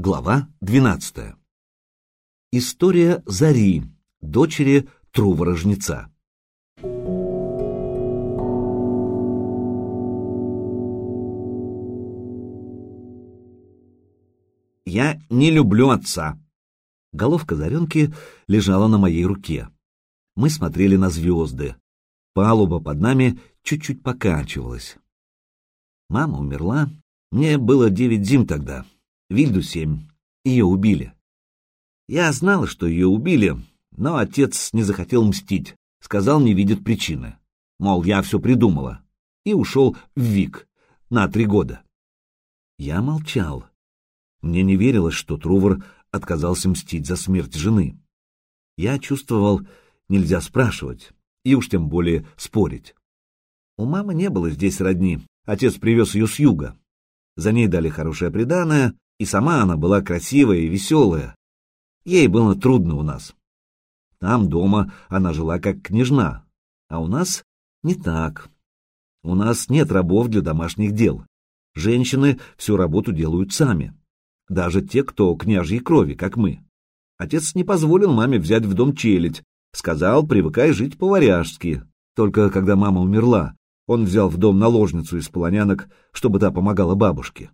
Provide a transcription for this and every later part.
Глава 12. История Зари, дочери Трувора-жнеца. Я не люблю отца. Головка Заренки лежала на моей руке. Мы смотрели на звезды. Палуба под нами чуть-чуть покачивалась. Мама умерла. Мне было девять зим тогда. Вильду семь. Ее убили. Я знала, что ее убили, но отец не захотел мстить, сказал, не видит причины. Мол, я все придумала. И ушел в ВИК на три года. Я молчал. Мне не верилось, что Трувор отказался мстить за смерть жены. Я чувствовал, нельзя спрашивать, и уж тем более спорить. У мамы не было здесь родни, отец привез ее с юга. За ней дали хорошее приданое, и сама она была красивая и веселая. Ей было трудно у нас. Там дома она жила как княжна, а у нас не так. У нас нет рабов для домашних дел. Женщины всю работу делают сами. Даже те, кто княжьей крови, как мы. Отец не позволил маме взять в дом челядь. Сказал, привыкай жить по-варяжски. Только когда мама умерла, он взял в дом наложницу из полонянок, чтобы та помогала бабушке.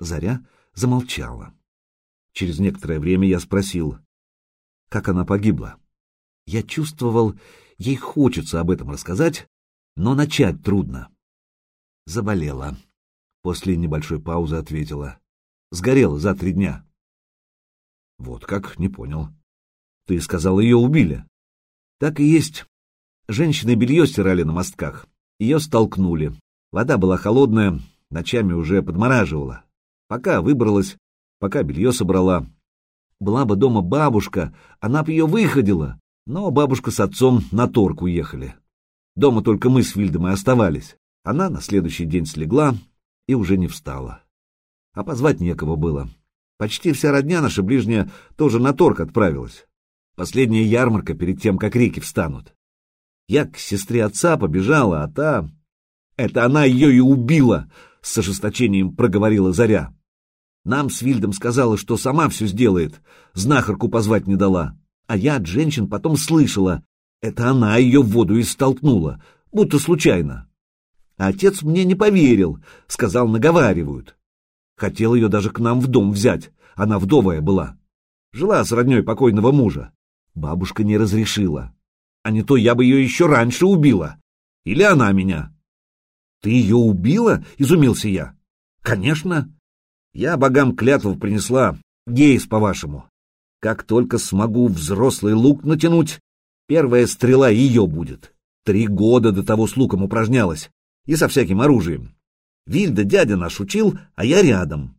Заря замолчала. Через некоторое время я спросил, как она погибла. Я чувствовал, ей хочется об этом рассказать, но начать трудно. Заболела. После небольшой паузы ответила. Сгорела за три дня. Вот как, не понял. Ты сказал, ее убили. Так и есть. Женщины белье стирали на мостках. Ее столкнули. Вода была холодная, ночами уже подмораживала. Пока выбралась, пока белье собрала. Была бы дома бабушка, она бы ее выходила, но бабушка с отцом на торг уехали. Дома только мы с Вильдом и оставались. Она на следующий день слегла и уже не встала. А позвать некого было. Почти вся родня наша ближняя тоже на торг отправилась. Последняя ярмарка перед тем, как реки встанут. Я к сестре отца побежала, а та... Это она ее и убила, — с ожесточением проговорила Заря. Нам с Вильдом сказала, что сама все сделает, знахарку позвать не дала. А я от женщин потом слышала, это она ее в воду и столкнула, будто случайно. А отец мне не поверил, сказал, наговаривают. Хотел ее даже к нам в дом взять, она вдовая была. Жила с родней покойного мужа. Бабушка не разрешила. А не то я бы ее еще раньше убила. Или она меня. — Ты ее убила? — изумился я. — Конечно. Я богам клятву принесла, гейс, по-вашему. Как только смогу взрослый лук натянуть, первая стрела ее будет. Три года до того с луком упражнялась, и со всяким оружием. Вильда дядя наш учил, а я рядом.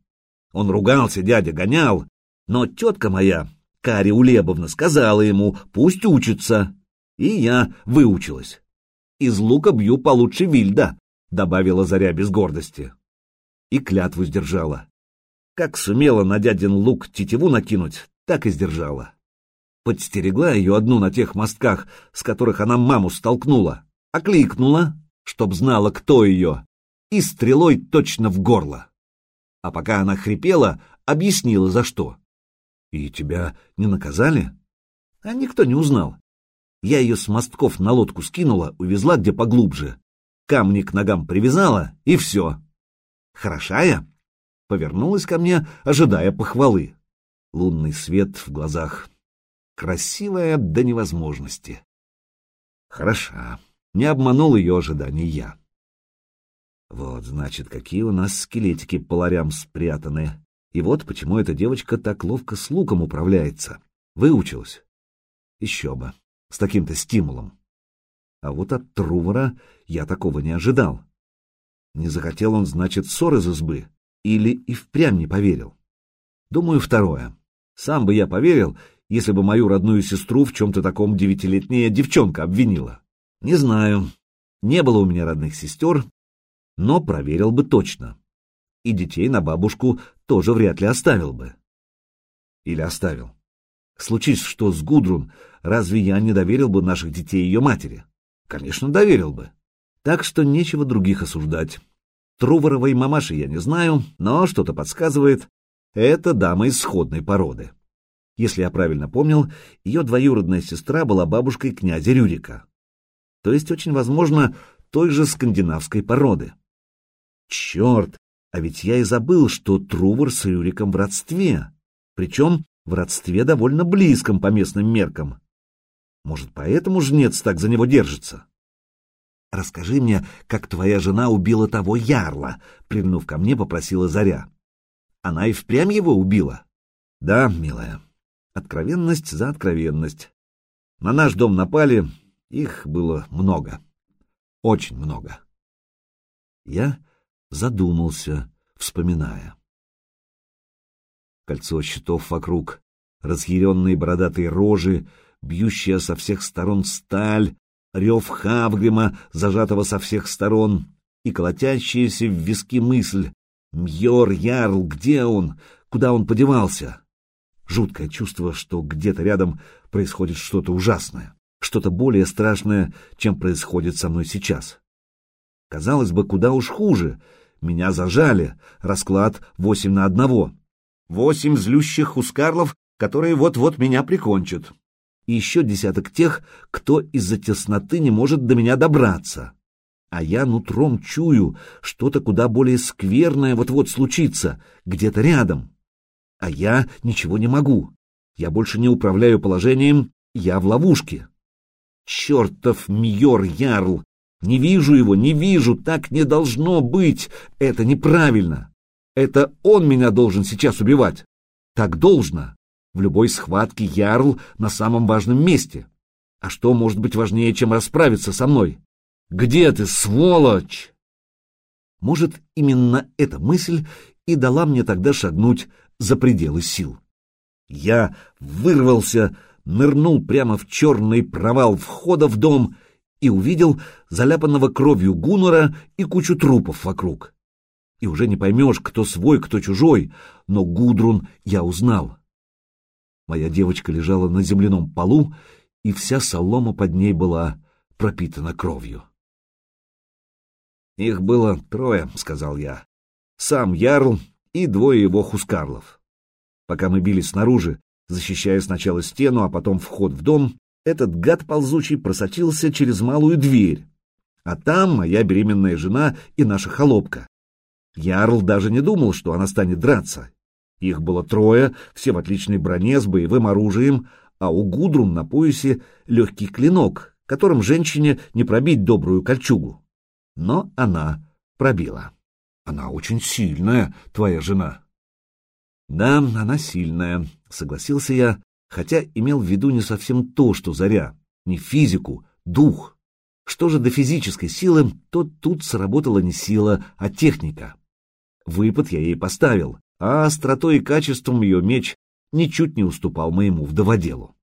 Он ругался, дядя гонял, но тетка моя, Каря Улебовна, сказала ему, пусть учится. И я выучилась. Из лука бью получше Вильда, добавила Заря без гордости. И клятву сдержала. Как сумела на дядин лук тетиву накинуть, так и сдержала. Подстерегла ее одну на тех мостках, с которых она маму столкнула, окликнула, чтоб знала, кто ее, и стрелой точно в горло. А пока она хрипела, объяснила, за что. И тебя не наказали? А никто не узнал. Я ее с мостков на лодку скинула, увезла где поглубже, камни к ногам привязала, и все. Хороша я? Повернулась ко мне, ожидая похвалы. Лунный свет в глазах. Красивая до невозможности. Хороша. Не обманул ее ожиданий я. Вот, значит, какие у нас скелетики по ларям спрятаны. И вот почему эта девочка так ловко с луком управляется. Выучилась. Еще бы. С таким-то стимулом. А вот от Трувора я такого не ожидал. Не захотел он, значит, ссор из избы. Или и впрямь не поверил? Думаю, второе. Сам бы я поверил, если бы мою родную сестру в чем-то таком девятилетняя девчонка обвинила. Не знаю. Не было у меня родных сестер, но проверил бы точно. И детей на бабушку тоже вряд ли оставил бы. Или оставил. Случись что с Гудрун, разве я не доверил бы наших детей ее матери? Конечно, доверил бы. Так что нечего других осуждать. Труворовой мамаши я не знаю, но что-то подсказывает. Это дама из сходной породы. Если я правильно помнил, ее двоюродная сестра была бабушкой князя Рюрика. То есть, очень возможно, той же скандинавской породы. Черт, а ведь я и забыл, что Трувор с Рюриком в родстве. Причем в родстве довольно близком по местным меркам. Может, поэтому жнец так за него держится? «Расскажи мне, как твоя жена убила того ярла», — прильнув ко мне, попросила Заря. «Она и впрямь его убила?» «Да, милая. Откровенность за откровенность. На наш дом напали, их было много. Очень много». Я задумался, вспоминая. Кольцо щитов вокруг, разъяренные бородатые рожи, бьющая со всех сторон сталь, рев Хавгрима, зажатого со всех сторон, и колотящаяся в виски мысль «Мьор, Ярл, где он? Куда он подевался?» Жуткое чувство, что где-то рядом происходит что-то ужасное, что-то более страшное, чем происходит со мной сейчас. Казалось бы, куда уж хуже. Меня зажали, расклад восемь на одного. Восемь злющих хускарлов, которые вот-вот меня прикончат и еще десяток тех, кто из-за тесноты не может до меня добраться. А я нутром чую, что-то куда более скверное вот-вот случится, где-то рядом. А я ничего не могу. Я больше не управляю положением, я в ловушке. Чертов Мьор Ярл! Не вижу его, не вижу, так не должно быть. Это неправильно. Это он меня должен сейчас убивать. Так должно. В любой схватке Ярл на самом важном месте. А что может быть важнее, чем расправиться со мной? Где ты, сволочь? Может, именно эта мысль и дала мне тогда шагнуть за пределы сил. Я вырвался, нырнул прямо в черный провал входа в дом и увидел заляпанного кровью Гуннора и кучу трупов вокруг. И уже не поймешь, кто свой, кто чужой, но Гудрун я узнал. Моя девочка лежала на земляном полу, и вся солома под ней была пропитана кровью. «Их было трое», — сказал я. «Сам Ярл и двое его хускарлов. Пока мы бились снаружи, защищая сначала стену, а потом вход в дом, этот гад ползучий просочился через малую дверь. А там моя беременная жена и наша холопка. Ярл даже не думал, что она станет драться, их было трое, все в отличной броне с боевым оружием, а у Гудрун на поясе легкий клинок, которым женщине не пробить добрую кольчугу. Но она пробила. Она очень сильная, твоя жена. Да, она сильная, согласился я, хотя имел в виду не совсем то, что Заря, не физику, дух. Что же до физической силы, то тут сработала не сила, а техника. Выпад я ей поставил, а остротой и качеством ее меч ничуть не уступал моему вдоводелу.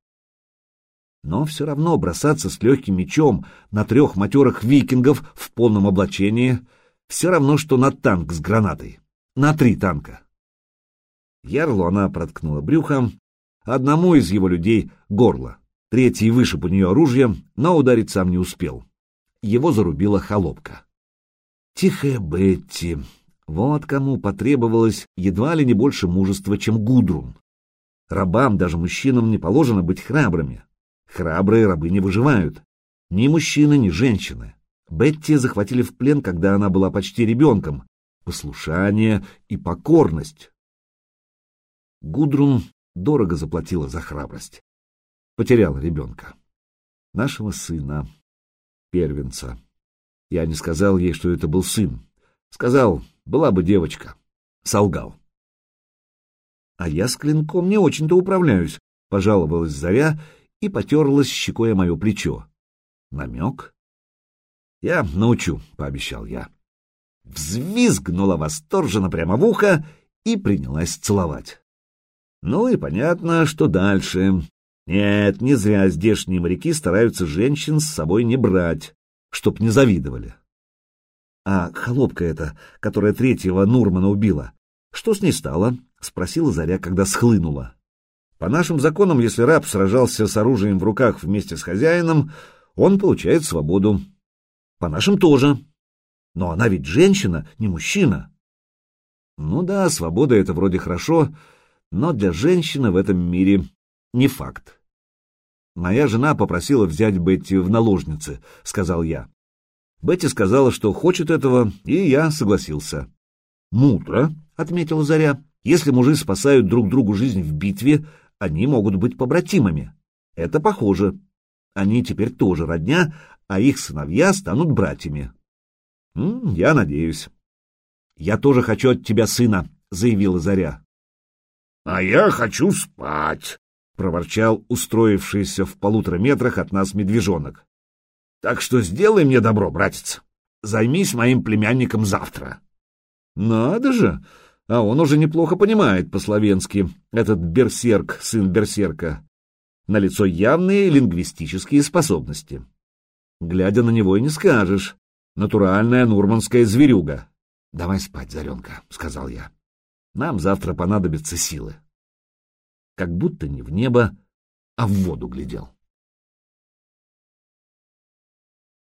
Но все равно бросаться с легким мечом на трех матерых викингов в полном облачении все равно, что на танк с гранатой. На три танка. Ярлу она проткнула брюхом, одному из его людей — горло. Третий вышиб у нее оружие, но ударить сам не успел. Его зарубила холопка. «Тихая Бетти», вот кому потребовалось едва ли не больше мужества, чем Гудрун. Рабам, даже мужчинам, не положено быть храбрыми. Храбрые рабы не выживают. Ни мужчины, ни женщины. Бетти захватили в плен, когда она была почти ребенком. Послушание и покорность. Гудрун дорого заплатила за храбрость. Потеряла ребенка. Нашего сына, первенца. Я не сказал ей, что это был сын. Сказал, была бы девочка. Солгал. А я с клинком не очень-то управляюсь, пожаловалась Заря и потерлась щекой о мое плечо. Намек? Я научу, пообещал я. Взвизгнула восторженно прямо в ухо и принялась целовать. Ну и понятно, что дальше. Нет, не зря здешние моряки стараются женщин с собой не брать, чтоб не завидовали. А холопка эта, которая третьего Нурмана убила, что с ней стало? — спросила Заря, когда схлынула. По нашим законам, если раб сражался с оружием в руках вместе с хозяином, он получает свободу. По нашим тоже. Но она ведь женщина, не мужчина. Ну да, свобода — это вроде хорошо, но для женщины в этом мире не факт. «Моя жена попросила взять Бетти в наложницы», — сказал я. Бетти сказала, что хочет этого, и я согласился. «Мудро», — отметила Заря. «Если мужи спасают друг другу жизнь в битве, они могут быть побратимами. Это похоже. Они теперь тоже родня, а их сыновья станут братьями». М -м, «Я надеюсь». «Я тоже хочу от тебя сына», — заявила Заря. «А я хочу спать», — проворчал устроившийся в полутора метрах от нас медвежонок. «Так что сделай мне добро, братец. Займись моим племянником завтра». «Надо же! А он уже неплохо понимает по-словенски, этот берсерк, сын берсерка. На лицо явные лингвистические способности. Глядя на него и не скажешь. Натуральная нурманская зверюга. «Давай спать, Заренка», — сказал я. «Нам завтра понадобятся силы». Как будто не в небо, а в воду глядел.